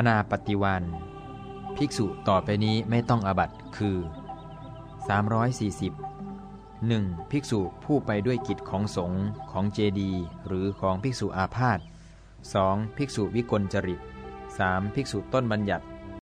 อนาปฏิวัน ภิกษุต่อไปนี้ไม่ต้องอบัตคือ 340 1. ภิกษุผู้ไปด้วยกิจของสงฆ์ของเจดีหรือของภิกษุอาพาธ 2. ภิกษุวิกลจริต 3. ภิกษุต้นบัญญัติ